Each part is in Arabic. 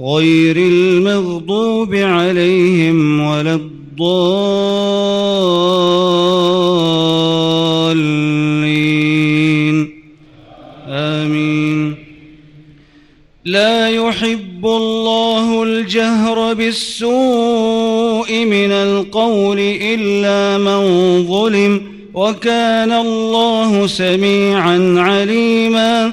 غير المغضوب عليهم ولا الضالين. آمين. لا يحب الله الجهر بالسوء من القول إلا من ظلم وكان الله سميعا عليما.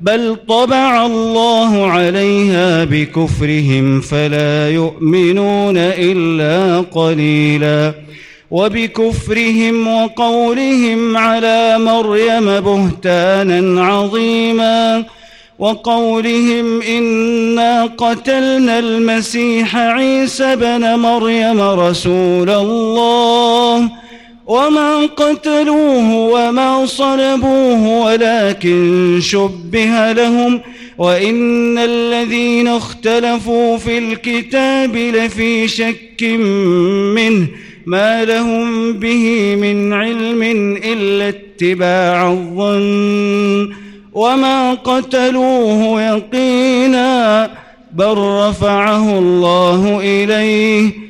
بل طبع الله عليها بكفرهم فلا يؤمنون إلا قليلا. وبكفرهم وقولهم على مريم بهتانا عظيما. وقولهم إنا قتلنا المسيح عيسى بن مريم رسول الله. وما قتلوه وما صلبوه ولكن شبه لهم وإن الذين اختلفوا في الكتاب لفي شك منه ما لهم به من علم إلا اتباع الظن وما قتلوه يقينا بل رفعه الله إليه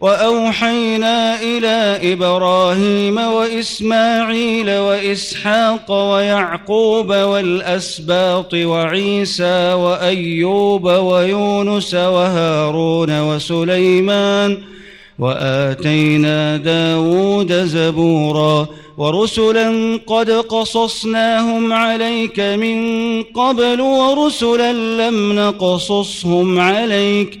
وأوحينا إلى إبراهيم وإسماعيل وإسحاق ويعقوب والأسباط وعيسى وأيوب ويونس وهارون وسليمان وآتينا داود زبورا ورسلا قد قصصناهم عليك من قبل ورسلا لم نقصصهم عليك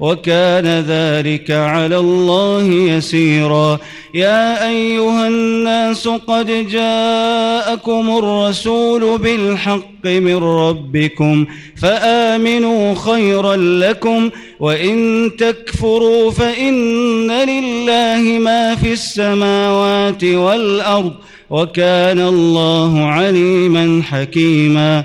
وكان ذلك على الله يسيرا. يا أيها الناس قد جاءكم الرسول بالحق من ربكم فآمنوا خيرا لكم وإن تكفروا فإن لله ما في السماوات والأرض وكان الله عليما حكيما.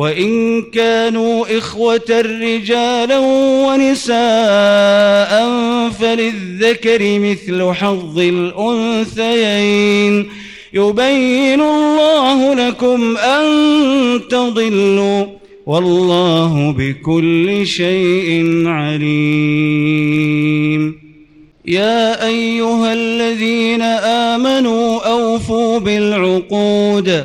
وإن كانوا إخوة رجالا ونساء فللذكر مثل حظ الأنثيين. يبين الله لكم أن تضلوا والله بكل شيء عليم. يا أيها الذين آمنوا أوفوا بالعقود.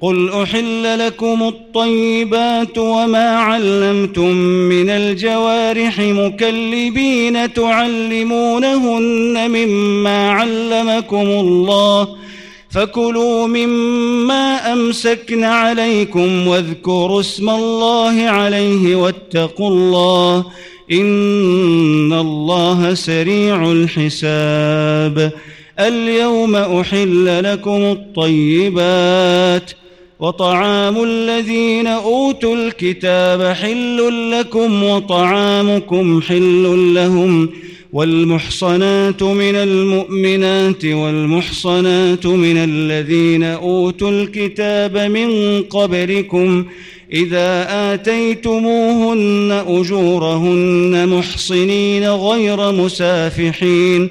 قل احل لكم الطيبات وما علمتم من الجوارح مكلبين تعلمونهن مما علمكم الله فكلوا مما امسكن عليكم واذكروا اسم الله عليه واتقوا الله ان الله سريع الحساب اليوم احل لكم الطيبات وطعام الذين أوتوا الكتاب حل لكم وطعامكم حل لهم والمحصنات من المؤمنات والمحصنات من الذين أوتوا الكتاب من قبلكم إذا آتيتموهن أجورهن محصنين غير مسافحين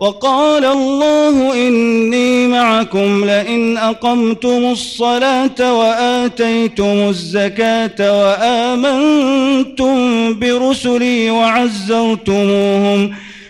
وقال الله إني معكم لئن أقمتم الصلاة وآتيتم الزكاة وآمنتم برسلي وعزرتموهم ۖ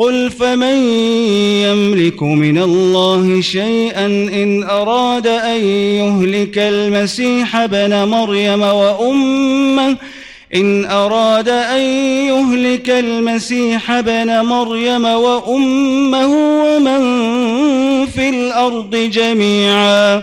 قل فمن يملك من الله شيئا إن أراد أن يهلك المسيح ابن مريم وأمه إن أراد أن يهلك المسيح ابن مريم وأمه ومن في الأرض جميعا